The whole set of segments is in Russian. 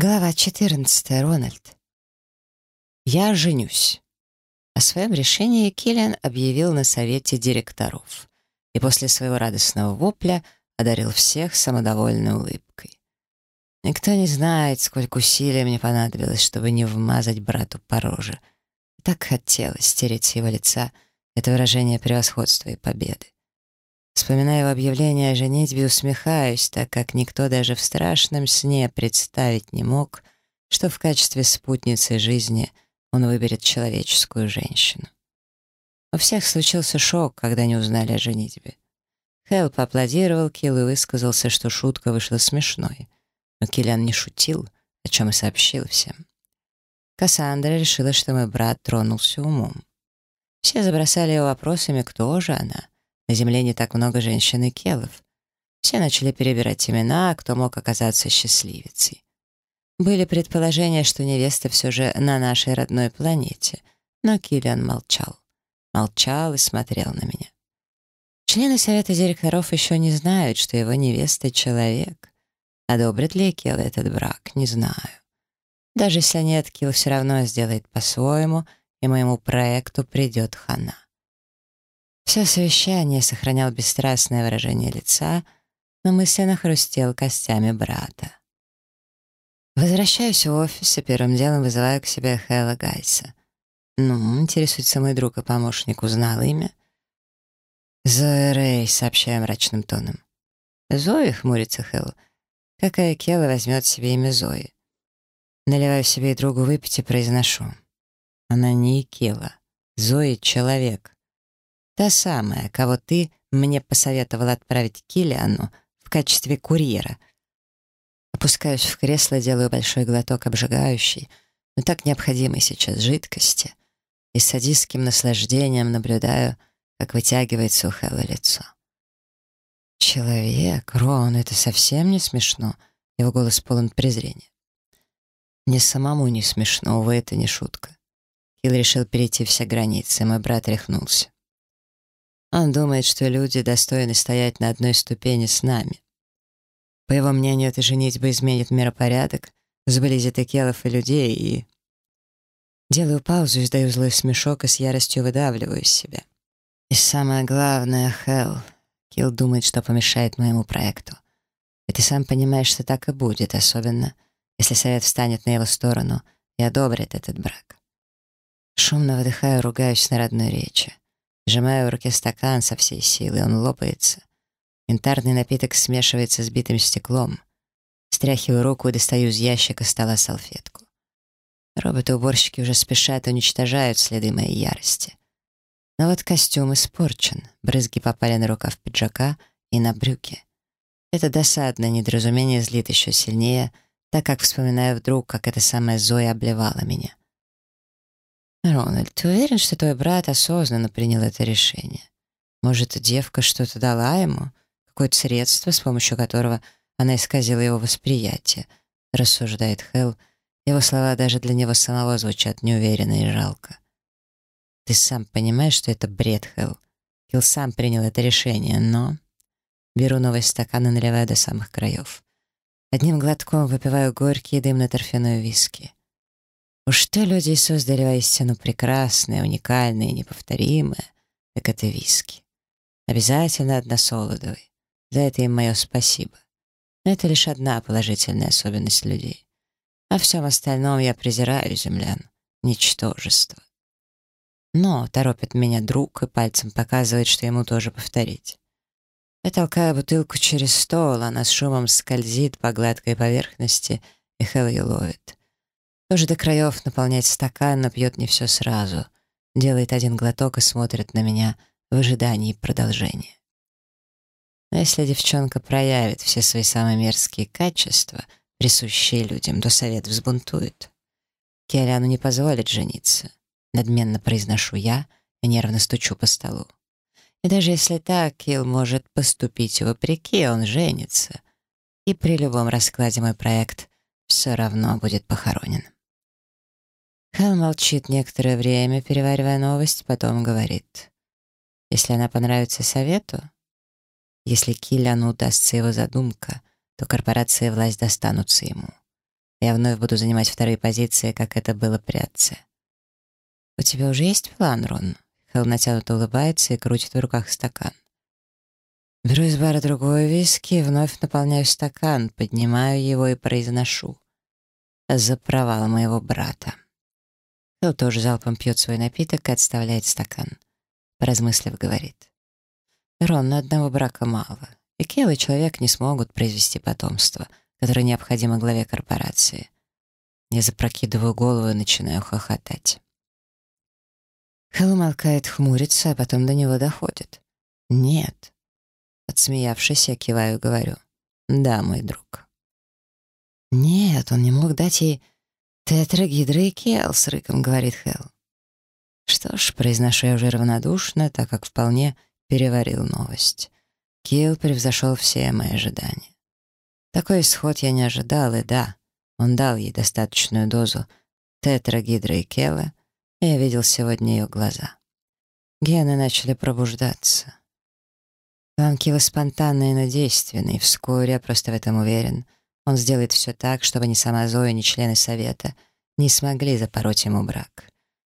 Глава 14. Рональд. «Я женюсь». О своем решении Киллиан объявил на совете директоров и после своего радостного вопля одарил всех самодовольной улыбкой. Никто не знает, сколько усилий мне понадобилось, чтобы не вмазать брату по роже. Так хотелось стереть с его лица это выражение превосходства и победы. Вспоминая объявление о женитьбе, усмехаюсь, так как никто даже в страшном сне представить не мог, что в качестве спутницы жизни он выберет человеческую женщину. У всех случился шок, когда не узнали о женитьбе. Хелл поаплодировал Килл и высказался, что шутка вышла смешной. Но Киллиан не шутил, о чем и сообщил всем. Кассандра решила, что мой брат тронулся умом. Все забросали его вопросами, кто же она — на земле не так много женщин и келов. Все начали перебирать имена, кто мог оказаться счастливицей. Были предположения, что невеста все же на нашей родной планете, но Киллиан молчал. Молчал и смотрел на меня. Члены совета директоров еще не знают, что его невеста — человек. Одобрит ли Килл этот брак, не знаю. Даже если нет, Килл все равно сделает по-своему, и моему проекту придет хана. Все совещание сохранял бесстрастное выражение лица, но мысленно хрустел костями брата. Возвращаюсь в офис и первым делом вызываю к себе Хэлла Гайса. «Ну, интересуется мой друг и помощник, узнал имя?» «Зоя Рэй», — сообщаю мрачным тоном. «Зои?» — хмурится Хелл. «Какая Кела возьмет себе имя Зои?» Наливаю себе и другу выпить и произношу. «Она не Кела. Зои — человек». Та самая, кого ты мне посоветовал отправить Киллиану в качестве курьера. Опускаюсь в кресло, делаю большой глоток обжигающей, но так необходимой сейчас жидкости, и с садистским наслаждением наблюдаю, как вытягивается у Хэлла лицо. «Человек, Рон, это совсем не смешно», — его голос полон презрения. «Мне самому не смешно, увы, это не шутка». Килл решил перейти все границы, мой брат рехнулся. Он думает, что люди достойны стоять на одной ступени с нами. По его мнению, эта женитьба изменит миропорядок, сблизит экелов и людей, и... Делаю паузу, издаю злой смешок и с яростью выдавливаю из себя. И самое главное, Хелл, Килл думает, что помешает моему проекту. И ты сам понимаешь, что так и будет, особенно если совет встанет на его сторону и одобрит этот брак. Шумно выдыхаю, ругаюсь на родной речи. Сжимаю в руке стакан со всей силы, он лопается. Янтарный напиток смешивается с битым стеклом. Стряхиваю руку и достаю из ящика стола салфетку. Роботы-уборщики уже спешат и уничтожают следы моей ярости. Но вот костюм испорчен, брызги попали на рукав пиджака и на брюки. Это досадное недоразумение злит еще сильнее, так как вспоминаю вдруг, как эта самая Зоя обливала меня. «Рональд, ты уверен, что твой брат осознанно принял это решение? Может, девка что-то дала ему? Какое-то средство, с помощью которого она исказила его восприятие?» — рассуждает Хелл. Его слова даже для него самого звучат неуверенно и жалко. «Ты сам понимаешь, что это бред, Хелл. Килл сам принял это решение, но...» Беру новый стакан и наливаю до самых краев. Одним глотком выпиваю горький дым на торфяной виски. Уж что люди создали воистину прекрасное, уникальное и неповторимое, так это виски. Обязательно односолодовый. За это им мое спасибо. Но это лишь одна положительная особенность людей. А всем остальном я презираю землян. Ничтожество. Но торопит меня друг и пальцем показывает, что ему тоже повторить. Я толкаю бутылку через стол, она с шумом скользит по гладкой поверхности, и Хелл ее ловит. Тоже до краев наполнять стакан, но пьет не все сразу. Делает один глоток и смотрит на меня в ожидании продолжения. Но если девчонка проявит все свои самые мерзкие качества, присущие людям, то совет взбунтует. Келлиану не позволит жениться. Надменно произношу я и нервно стучу по столу. И даже если так, Килл может поступить вопреки, он женится. И при любом раскладе мой проект все равно будет похоронен. Хэл молчит некоторое время, переваривая новость, потом говорит. Если она понравится совету, если Киллиану удастся его задумка, то корпорация и власть достанутся ему. Я вновь буду занимать вторые позиции, как это было при отце. «У тебя уже есть план, Рон?» Хелл натянуто улыбается и крутит в руках стакан. Беру из бара другой виски, вновь наполняю стакан, поднимаю его и произношу. За провал моего брата. Хелл тоже залпом пьет свой напиток и отставляет стакан. Поразмыслив, говорит. Рон, на одного брака мало. И Кейл и человек не смогут произвести потомство, которое необходимо главе корпорации. Я запрокидываю голову и начинаю хохотать. Хелл умолкает, хмурится, а потом до него доходит. «Нет». Отсмеявшись, я киваю и говорю. «Да, мой друг». «Нет, он не мог дать ей тетрагидрокел», — с рыком говорит Хелл. Что ж, произношу я уже равнодушно, так как вполне переварил новость. Килл превзошел все мои ожидания. Такой исход я не ожидал, и да, он дал ей достаточную дозу тетрагидрокела, и я видел сегодня ее глаза. Гены начали пробуждаться. План Килла спонтанный, но действенный. Вскоре, я просто в этом уверен, он сделает все так, чтобы ни сама Зоя, ни члены Совета не смогли запороть ему брак.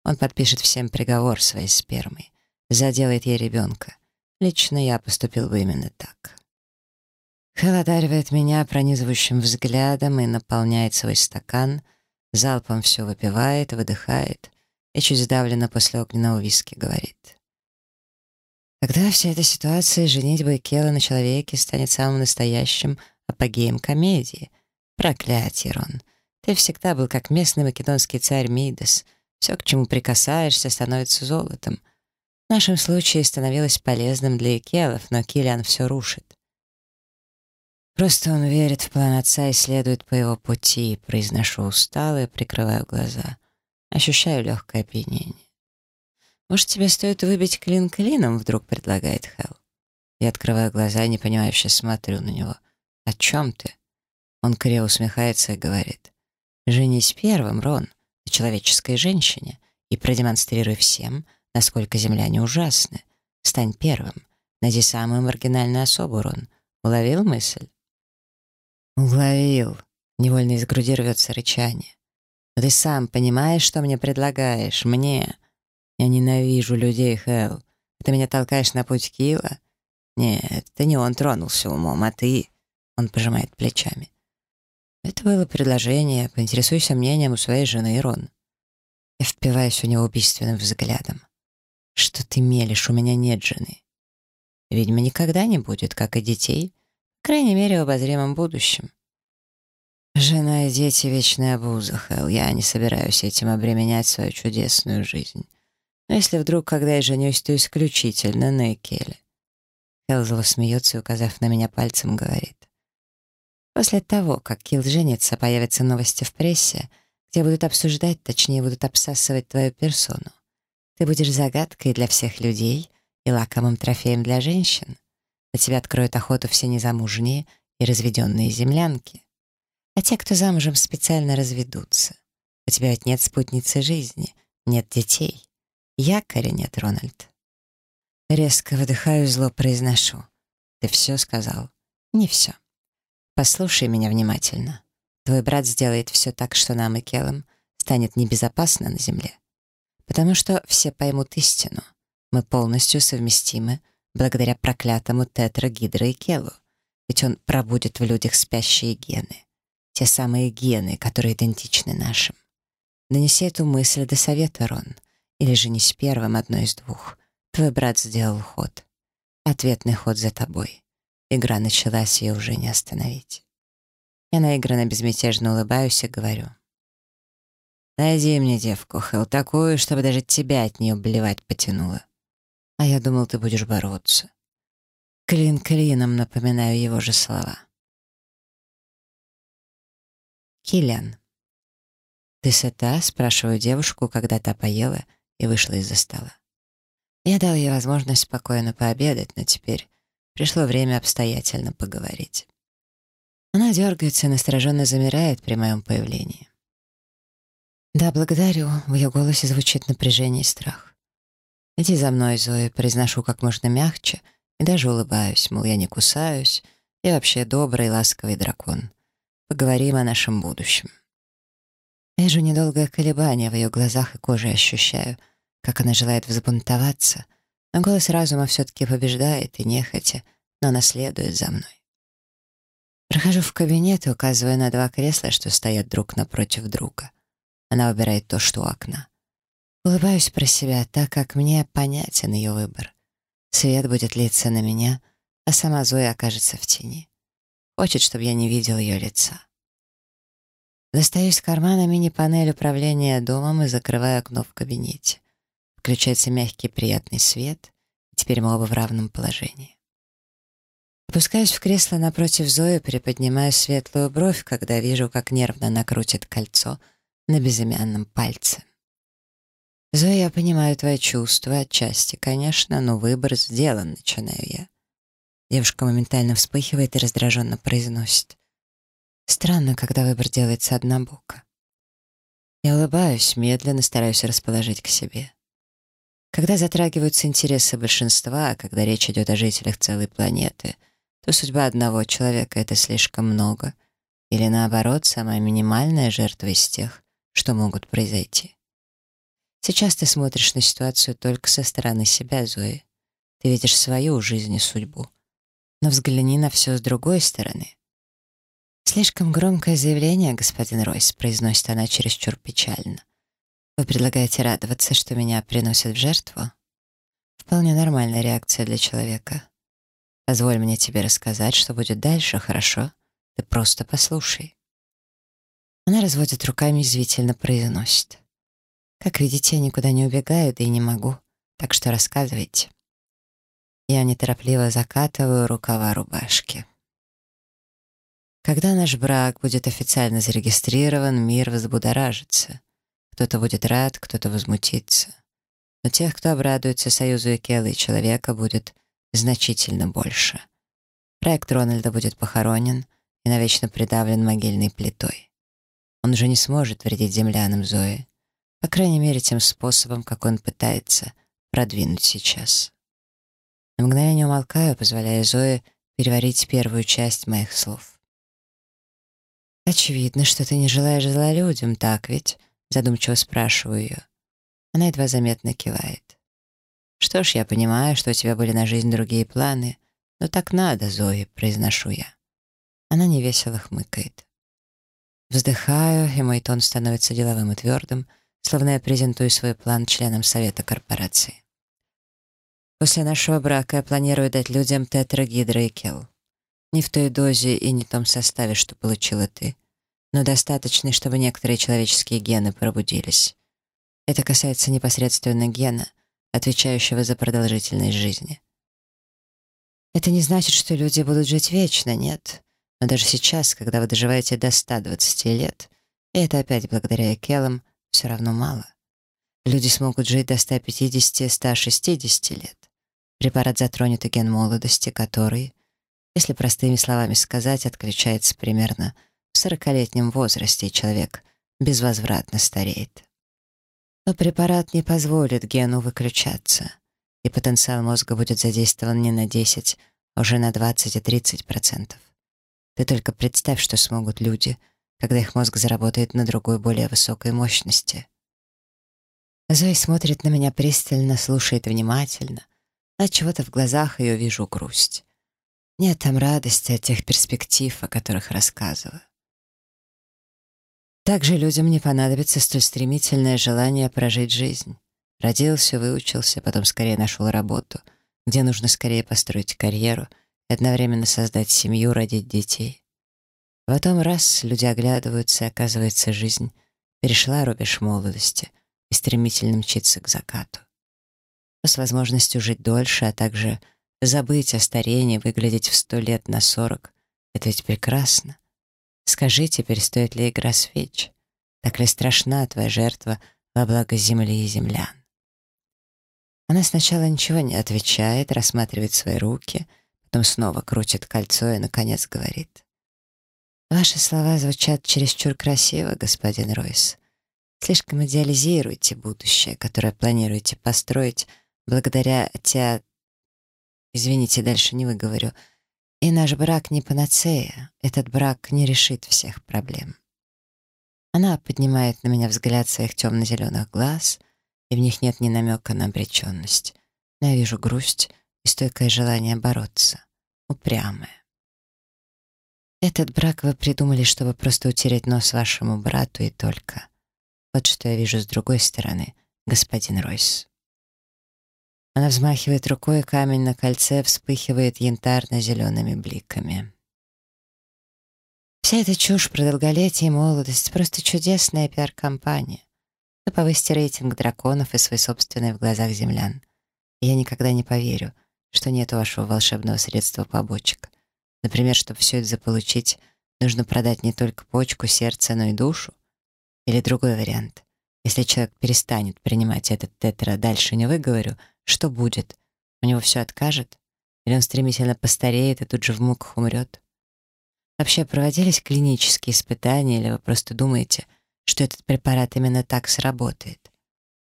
Он подпишет всем приговор своей спермой, заделает ей ребенка. Лично я поступил бы именно так. Хэл одаривает меня пронизывающим взглядом и наполняет свой стакан, залпом все выпивает, выдыхает и чуть сдавленно после огненного виски говорит. Когда вся эта ситуация женитьбы Кела на человеке станет самым настоящим апогеем комедии. Проклятие, Рон. Ты всегда был как местный македонский царь Мидас — все, к чему прикасаешься, становится золотом. В нашем случае становилось полезным для Икелов, но Киллиан все рушит. Просто он верит в план отца и следует по его пути, произношу устало и прикрываю глаза. Ощущаю легкое опьянение. «Может, тебе стоит выбить клин клином?» — вдруг предлагает Хелл. Я открываю глаза и непонимающе смотрю на него. «О чем ты?» Он криво усмехается и говорит. «Женись первым, Рон человеческой женщине и продемонстрируй всем, насколько земляне ужасны. Стань первым. Найди самую маргинальную особу, Рон. Уловил мысль? Уловил. Невольно из груди рвется рычание. Но ты сам понимаешь, что мне предлагаешь? Мне. Я ненавижу людей, Хелл. Ты меня толкаешь на путь Кила? Нет, это не он тронулся умом, а ты. Он пожимает плечами. Это было предложение, поинтересуйся мнением у своей жены, Рон. Я впиваюсь у него убийственным взглядом. Что ты мелешь, у меня нет жены. Видимо, никогда не будет, как и детей, по крайней мере, в обозримом будущем. Жена и дети — вечная обуза, Хелл. Я не собираюсь этим обременять свою чудесную жизнь. Но если вдруг, когда я женюсь, то исключительно на Экеле. Хелл зло смеется указав на меня пальцем, говорит. После того, как Килл женится, появятся новости в прессе, где будут обсуждать, точнее, будут обсасывать твою персону. Ты будешь загадкой для всех людей и лакомым трофеем для женщин. На тебя откроют охоту все незамужние и разведенные землянки. А те, кто замужем, специально разведутся. У тебя ведь нет спутницы жизни, нет детей. Якоря нет, Рональд. Резко выдыхаю, зло произношу. Ты все сказал? Не все. Послушай меня внимательно. Твой брат сделает все так, что нам и Келлам станет небезопасно на земле. Потому что все поймут истину. Мы полностью совместимы благодаря проклятому тетрагидро и Келу. Ведь он пробудет в людях спящие гены. Те самые гены, которые идентичны нашим. Донеси эту мысль до совета, Рон. Или женись первым одной из двух. Твой брат сделал ход. Ответный ход за тобой. Игра началась, ее уже не остановить. Я наигранно безмятежно улыбаюсь и говорю. «Найди мне девку, Хелл, такую, чтобы даже тебя от нее блевать потянуло. А я думал, ты будешь бороться». Клин клином напоминаю его же слова. Киллиан. «Ты сыта?» — спрашиваю девушку, когда та поела и вышла из-за стола. Я дал ей возможность спокойно пообедать, но теперь Пришло время обстоятельно поговорить. Она дергается и настороженно замирает при моем появлении. «Да, благодарю», — в ее голосе звучит напряжение и страх. «Иди за мной, Зоя», — произношу как можно мягче и даже улыбаюсь, мол, я не кусаюсь, я вообще добрый, ласковый дракон. Поговорим о нашем будущем. Вижу недолгое колебание в ее глазах и коже ощущаю, как она желает взбунтоваться, но голос разума все-таки побеждает и нехотя, но она следует за мной. Прохожу в кабинет и указываю на два кресла, что стоят друг напротив друга. Она выбирает то, что у окна. Улыбаюсь про себя, так как мне понятен ее выбор. Свет будет литься на меня, а сама Зоя окажется в тени. Хочет, чтобы я не видел ее лица. Достаю из кармана мини-панель управления домом и закрываю окно в кабинете. Включается мягкий приятный свет, и теперь мы оба в равном положении. Опускаюсь в кресло напротив Зои, приподнимаю светлую бровь, когда вижу, как нервно она крутит кольцо на безымянном пальце. «Зоя, я понимаю твои чувства, отчасти, конечно, но выбор сделан», — начинаю я. Девушка моментально вспыхивает и раздраженно произносит. Странно, когда выбор делается однобоко. Я улыбаюсь, медленно стараюсь расположить к себе. Когда затрагиваются интересы большинства, а когда речь идет о жителях целой планеты, то судьба одного человека — это слишком много, или наоборот, самая минимальная жертва из тех, что могут произойти. Сейчас ты смотришь на ситуацию только со стороны себя, Зои. Ты видишь свою жизнь и судьбу. Но взгляни на все с другой стороны. «Слишком громкое заявление, господин Ройс», — произносит она чересчур печально. «Вы предлагаете радоваться, что меня приносят в жертву?» Вполне нормальная реакция для человека. Позволь мне тебе рассказать, что будет дальше, хорошо? Ты просто послушай. Она разводит руками и извительно произносит. Как видите, я никуда не убегаю, да и не могу, так что рассказывайте. Я неторопливо закатываю рукава рубашки. Когда наш брак будет официально зарегистрирован, мир взбудоражится. Кто-то будет рад, кто-то возмутится. Но тех, кто обрадуется союзу Экела и человека, будет значительно больше. Проект Рональда будет похоронен и навечно придавлен могильной плитой. Он уже не сможет вредить землянам Зои, по крайней мере, тем способом, как он пытается продвинуть сейчас. На мгновение умолкаю, позволяя Зое переварить первую часть моих слов. «Очевидно, что ты не желаешь зла людям, так ведь?» Задумчиво спрашиваю ее. Она едва заметно кивает. «Что ж, я понимаю, что у тебя были на жизнь другие планы, но так надо, Зои», — произношу я. Она невесело хмыкает. Вздыхаю, и мой тон становится деловым и твердым, словно я презентую свой план членам совета корпорации. После нашего брака я планирую дать людям тетрагидрокел. Не в той дозе и не в том составе, что получила ты, но достаточный, чтобы некоторые человеческие гены пробудились. Это касается непосредственно гена, отвечающего за продолжительность жизни. Это не значит, что люди будут жить вечно, нет. Но даже сейчас, когда вы доживаете до 120 лет, и это опять благодаря Экелам, все равно мало. Люди смогут жить до 150-160 лет. Препарат затронет и ген молодости, который, если простыми словами сказать, отключается примерно сорокалетнем возрасте, человек безвозвратно стареет. Но препарат не позволит гену выключаться, и потенциал мозга будет задействован не на 10, а уже на 20 и 30 процентов. Ты только представь, что смогут люди, когда их мозг заработает на другой, более высокой мощности. Зои смотрит на меня пристально, слушает внимательно, а чего-то в глазах ее вижу грусть. Нет там радости от тех перспектив, о которых рассказываю. Также людям не понадобится столь стремительное желание прожить жизнь. Родился, выучился, потом скорее нашел работу, где нужно скорее построить карьеру и одновременно создать семью, родить детей. Потом раз люди оглядываются, и оказывается, жизнь перешла рубеж молодости и стремительно мчится к закату. с возможностью жить дольше, а также Забыть о старении, выглядеть в сто лет на сорок — это ведь прекрасно. Скажи теперь, стоит ли игра свеч? Так ли страшна твоя жертва во благо земли и землян? Она сначала ничего не отвечает, рассматривает свои руки, потом снова крутит кольцо и, наконец, говорит. «Ваши слова звучат чересчур красиво, господин Ройс. Слишком идеализируете будущее, которое планируете построить благодаря театру Извините, дальше не выговорю. И наш брак не панацея. Этот брак не решит всех проблем. Она поднимает на меня взгляд своих темно-зеленых глаз, и в них нет ни намека на обреченность. Но я вижу грусть и стойкое желание бороться. Упрямое. Этот брак вы придумали, чтобы просто утереть нос вашему брату и только. Вот что я вижу с другой стороны, господин Ройс. Она взмахивает рукой, камень на кольце вспыхивает янтарно-зелеными бликами. Вся эта чушь про долголетие и молодость — просто чудесная пиар-компания. Вы повысите рейтинг драконов и свой собственный в глазах землян. Я никогда не поверю, что нет вашего волшебного средства побочек. Например, чтобы все это заполучить, нужно продать не только почку, сердце, но и душу. Или другой вариант. Если человек перестанет принимать этот тетра, дальше не выговорю, что будет? У него все откажет? Или он стремительно постареет и тут же в муках умрет? Вообще проводились клинические испытания, или вы просто думаете, что этот препарат именно так сработает?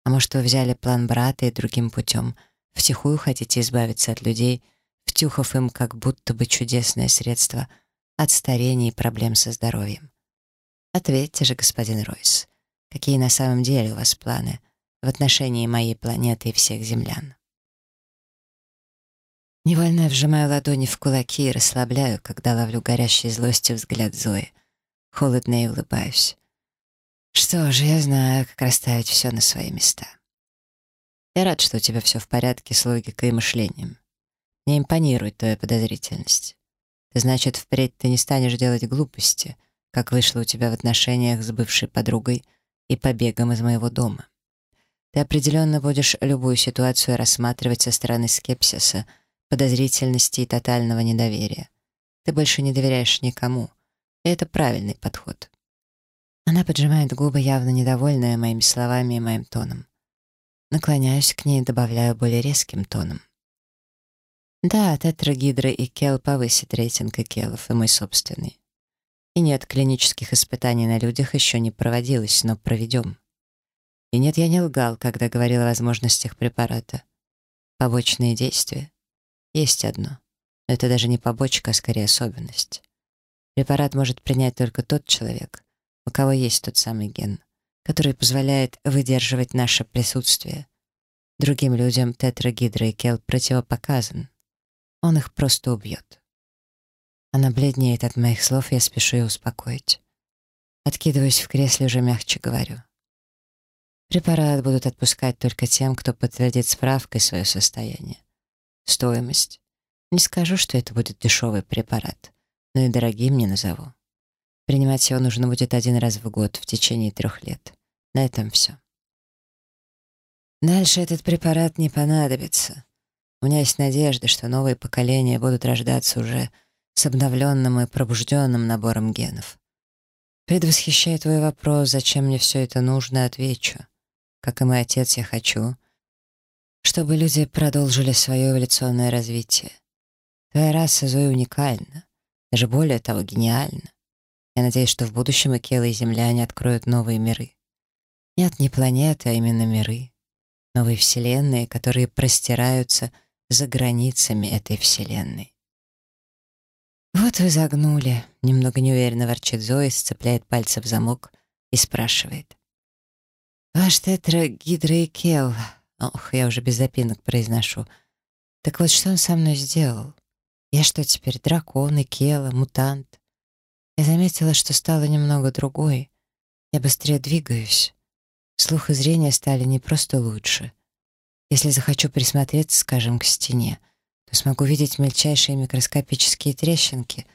А может, вы взяли план брата и другим путем втихую хотите избавиться от людей — втюхав им как будто бы чудесное средство от старения и проблем со здоровьем. Ответьте же, господин Ройс, какие на самом деле у вас планы в отношении моей планеты и всех землян? Невольно вжимаю ладони в кулаки и расслабляю, когда ловлю горящей злостью взгляд Зои. Холодно и улыбаюсь. Что же, я знаю, как расставить все на свои места. Я рад, что у тебя все в порядке с логикой и мышлением. Мне импонирует твоя подозрительность. Значит, впредь ты не станешь делать глупости, как вышло у тебя в отношениях с бывшей подругой и побегом из моего дома. Ты определенно будешь любую ситуацию рассматривать со стороны скепсиса, подозрительности и тотального недоверия. Ты больше не доверяешь никому, и это правильный подход. Она поджимает губы, явно недовольная моими словами и моим тоном. Наклоняюсь к ней и добавляю более резким тоном. Да, тетрагидро и кел повысит рейтинг икелов, и мой собственный. И нет, клинических испытаний на людях еще не проводилось, но проведем. И нет, я не лгал, когда говорил о возможностях препарата. Побочные действия. Есть одно. Но это даже не побочка, а скорее особенность. Препарат может принять только тот человек, у кого есть тот самый ген, который позволяет выдерживать наше присутствие. Другим людям тетрагидро и кел противопоказан. Он их просто убьет. Она бледнеет от моих слов, я спешу ее успокоить. Откидываюсь в кресле, уже мягче говорю. Препарат будут отпускать только тем, кто подтвердит справкой свое состояние. Стоимость. Не скажу, что это будет дешевый препарат, но и дорогим не назову. Принимать его нужно будет один раз в год в течение трех лет. На этом все. Дальше этот препарат не понадобится. У меня есть надежда, что новые поколения будут рождаться уже с обновленным и пробужденным набором генов. Предвосхищая твой вопрос, зачем мне все это нужно, отвечу. Как и мой отец, я хочу, чтобы люди продолжили свое эволюционное развитие. Твоя раса Зои уникальна, даже более того, гениальна. Я надеюсь, что в будущем и Келла, и земляне откроют новые миры. Нет, не планеты, а именно миры. Новые вселенные, которые простираются — за границами этой вселенной. «Вот вы загнули», — немного неуверенно ворчит Зои, сцепляет пальцы в замок и спрашивает. «Ваш тетрагидрокел...» Ох, я уже без запинок произношу. «Так вот, что он со мной сделал? Я что теперь, дракон, Икела, мутант?» Я заметила, что стала немного другой. Я быстрее двигаюсь. Слух и зрение стали не просто лучше, если захочу присмотреться, скажем, к стене, то смогу видеть мельчайшие микроскопические трещинки.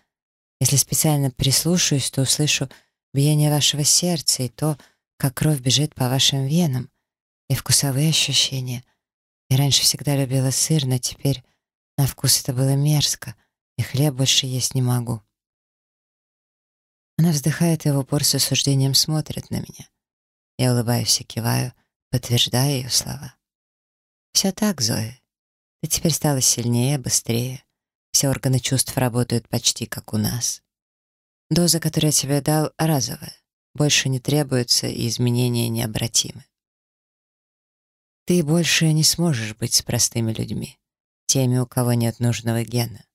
Если специально прислушаюсь, то услышу биение вашего сердца и то, как кровь бежит по вашим венам, и вкусовые ощущения. Я раньше всегда любила сыр, но теперь на вкус это было мерзко, и хлеб больше есть не могу. Она вздыхает и в упор с осуждением смотрит на меня. Я улыбаюсь и киваю, подтверждая ее слова. Все так, Зоя. Ты теперь стала сильнее, быстрее. Все органы чувств работают почти как у нас. Доза, которую я тебе дал, разовая. Больше не требуется, и изменения необратимы. Ты больше не сможешь быть с простыми людьми, теми, у кого нет нужного гена.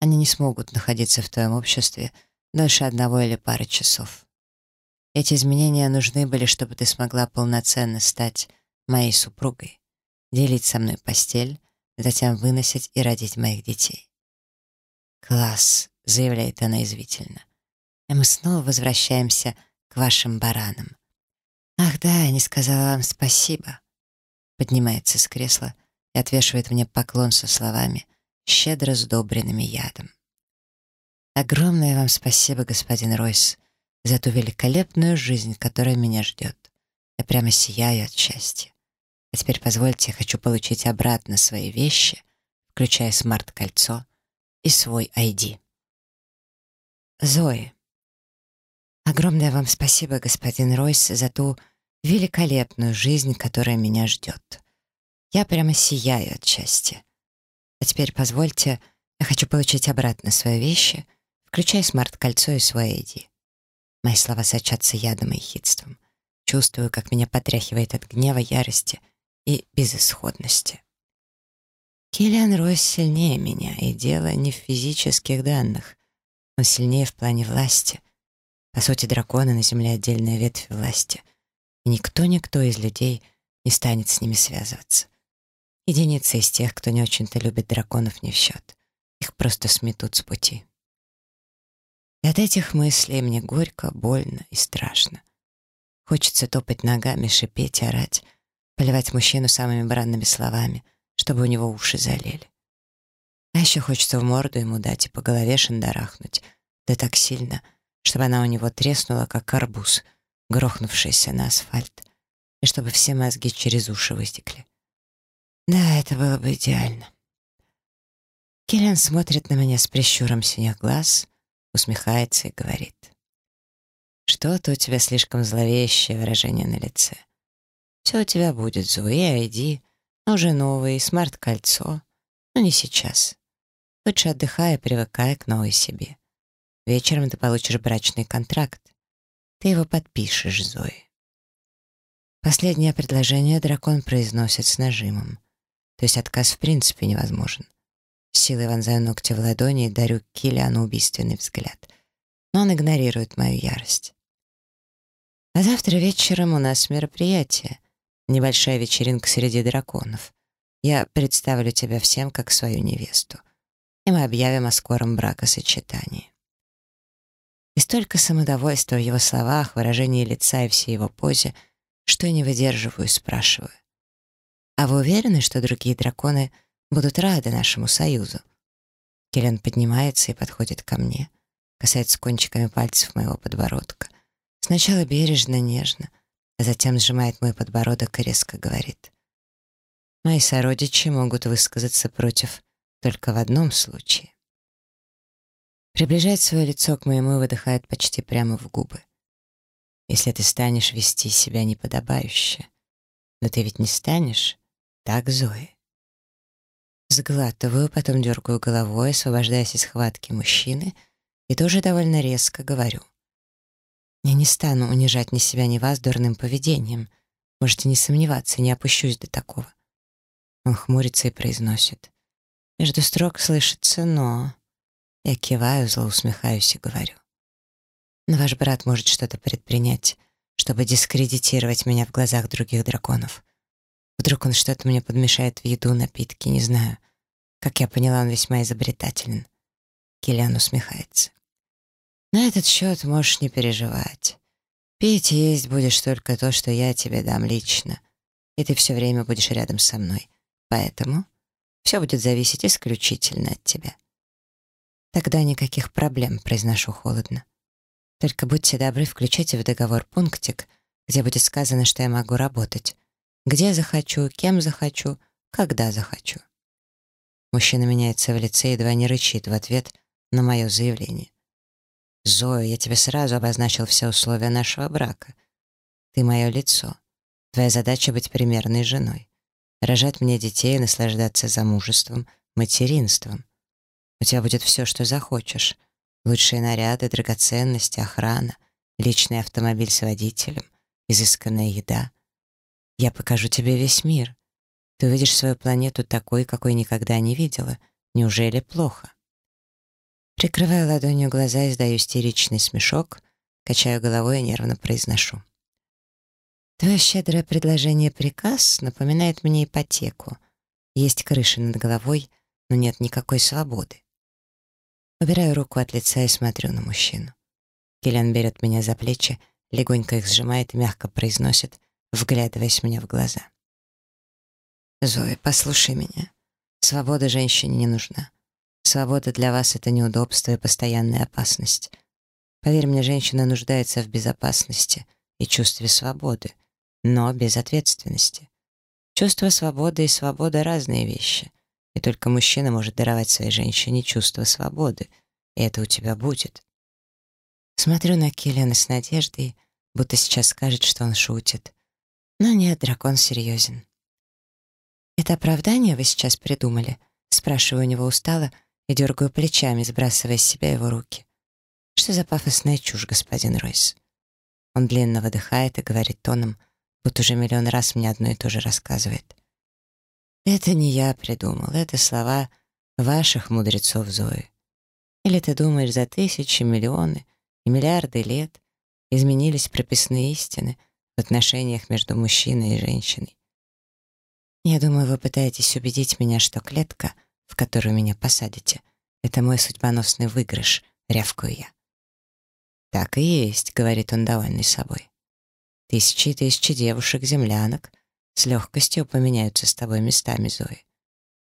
Они не смогут находиться в твоем обществе дольше одного или пары часов. Эти изменения нужны были, чтобы ты смогла полноценно стать моей супругой, делить со мной постель, затем выносить и родить моих детей. «Класс», — заявляет она извительно. «И мы снова возвращаемся к вашим баранам». «Ах да, я не сказала вам спасибо». Поднимается с кресла и отвешивает мне поклон со словами, щедро сдобренными ядом. «Огромное вам спасибо, господин Ройс, за ту великолепную жизнь, которая меня ждет. Я прямо сияю от счастья. А теперь позвольте, я хочу получить обратно свои вещи, включая смарт-кольцо и свой ID. Зои. Огромное вам спасибо, господин Ройс, за ту великолепную жизнь, которая меня ждет. Я прямо сияю от счастья. А теперь позвольте, я хочу получить обратно свои вещи, включая смарт-кольцо и свой ID. Мои слова сочатся ядом и хитством. Чувствую, как меня потряхивает от гнева, ярости и безысходности. Киллиан Ройс сильнее меня, и дело не в физических данных. Он сильнее в плане власти. По сути, драконы на Земле — отдельная ветвь власти. И никто-никто из людей не станет с ними связываться. Единицы из тех, кто не очень-то любит драконов, не в счет. Их просто сметут с пути. И от этих мыслей мне горько, больно и страшно. Хочется топать ногами, шипеть, орать, поливать мужчину самыми бранными словами, чтобы у него уши залили. А еще хочется в морду ему дать и по голове шандарахнуть, да так сильно, чтобы она у него треснула, как арбуз, грохнувшийся на асфальт, и чтобы все мозги через уши вытекли. Да, это было бы идеально. Киллиан смотрит на меня с прищуром синих глаз, усмехается и говорит. «Что-то у тебя слишком зловещее выражение на лице. Все у тебя будет, Зои, иди, но уже новый, смарт-кольцо. Но не сейчас. Лучше отдыхай и привыкай к новой себе. Вечером ты получишь брачный контракт. Ты его подпишешь, Зои». Последнее предложение дракон произносит с нажимом. То есть отказ в принципе невозможен силой вонзаю ногти в ладони и дарю Киллиану убийственный взгляд. Но он игнорирует мою ярость. А завтра вечером у нас мероприятие. Небольшая вечеринка среди драконов. Я представлю тебя всем как свою невесту. И мы объявим о скором бракосочетании. И столько самодовольства в его словах, выражении лица и всей его позе, что я не выдерживаю и спрашиваю. А вы уверены, что другие драконы — будут рады нашему союзу. Келлен поднимается и подходит ко мне, касается кончиками пальцев моего подбородка. Сначала бережно, нежно, а затем сжимает мой подбородок и резко говорит. Мои сородичи могут высказаться против только в одном случае. Приближает свое лицо к моему и выдыхает почти прямо в губы. Если ты станешь вести себя неподобающе. Но ты ведь не станешь, так, Зои? Сглатываю, потом дергаю головой, освобождаясь из схватки мужчины, и тоже довольно резко говорю. Я не стану унижать ни себя, ни вас дурным поведением. Можете не сомневаться, не опущусь до такого. Он хмурится и произносит. Между строк слышится «но». Я киваю, зло усмехаюсь и говорю. Но ваш брат может что-то предпринять, чтобы дискредитировать меня в глазах других драконов. Вдруг он что-то мне подмешает в еду, напитки, не знаю. Как я поняла, он весьма изобретателен. Киллиан усмехается. На этот счет можешь не переживать. Пить и есть будешь только то, что я тебе дам лично. И ты все время будешь рядом со мной. Поэтому все будет зависеть исключительно от тебя. Тогда никаких проблем, произношу холодно. Только будьте добры, включайте в договор пунктик, где будет сказано, что я могу работать. Где захочу, кем захочу, когда захочу. Мужчина меняется в лице и едва не рычит в ответ на мое заявление. «Зоя, я тебе сразу обозначил все условия нашего брака. Ты мое лицо. Твоя задача — быть примерной женой. Рожать мне детей и наслаждаться замужеством, материнством. У тебя будет все, что захочешь. Лучшие наряды, драгоценности, охрана, личный автомобиль с водителем, изысканная еда. Я покажу тебе весь мир. Ты увидишь свою планету такой, какой никогда не видела. Неужели плохо? Прикрываю ладонью глаза и издаю истеричный смешок, качаю головой и нервно произношу. Твое щедрое предложение приказ напоминает мне ипотеку. Есть крыша над головой, но нет никакой свободы. Убираю руку от лица и смотрю на мужчину. Киллиан берет меня за плечи, легонько их сжимает и мягко произносит, вглядываясь мне в глаза. «Зои, послушай меня. Свобода женщине не нужна. Свобода для вас — это неудобство и постоянная опасность. Поверь мне, женщина нуждается в безопасности и чувстве свободы, но без ответственности. Чувство свободы и свобода — разные вещи. И только мужчина может даровать своей женщине чувство свободы, и это у тебя будет. Смотрю на Киллиана с надеждой, будто сейчас скажет, что он шутит. Но нет, дракон серьезен. «Это оправдание вы сейчас придумали?» Спрашиваю у него устало и дергаю плечами, сбрасывая с себя его руки. «Что за пафосная чушь, господин Ройс?» Он длинно выдыхает и говорит тоном, будто уже миллион раз мне одно и то же рассказывает. Это не я придумал, это слова ваших мудрецов Зои. Или ты думаешь, за тысячи, миллионы и миллиарды лет изменились прописные истины в отношениях между мужчиной и женщиной? Я думаю, вы пытаетесь убедить меня, что клетка, в которую меня посадите, это мой судьбоносный выигрыш, рявкаю я. «Так и есть», — говорит он, довольный собой. «Тысячи и тысячи девушек-землянок с легкостью поменяются с тобой местами, Зои.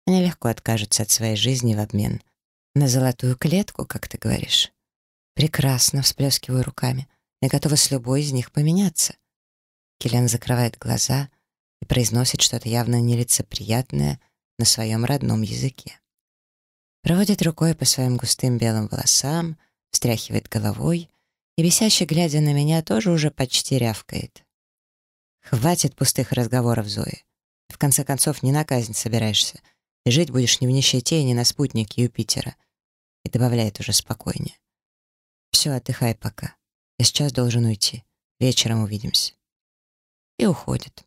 Они легко откажутся от своей жизни в обмен на золотую клетку, как ты говоришь. Прекрасно, всплескиваю руками. Я готова с любой из них поменяться. Киллиан закрывает глаза и произносит что-то явно нелицеприятное на своем родном языке. Проводит рукой по своим густым белым волосам, встряхивает головой и, висяще глядя на меня, тоже уже почти рявкает. Хватит пустых разговоров, Зои. В конце концов, не на казнь собираешься. И жить будешь не в нищете и не на спутнике Юпитера. И добавляет уже спокойнее. Все, отдыхай пока. Я сейчас должен уйти. Вечером увидимся. И уходит.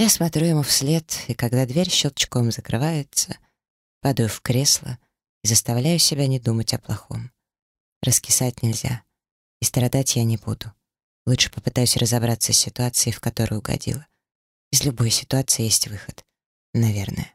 Я смотрю ему вслед, и когда дверь щелчком закрывается, падаю в кресло и заставляю себя не думать о плохом. Раскисать нельзя, и страдать я не буду. Лучше попытаюсь разобраться с ситуацией, в которую угодила. Из любой ситуации есть выход. Наверное.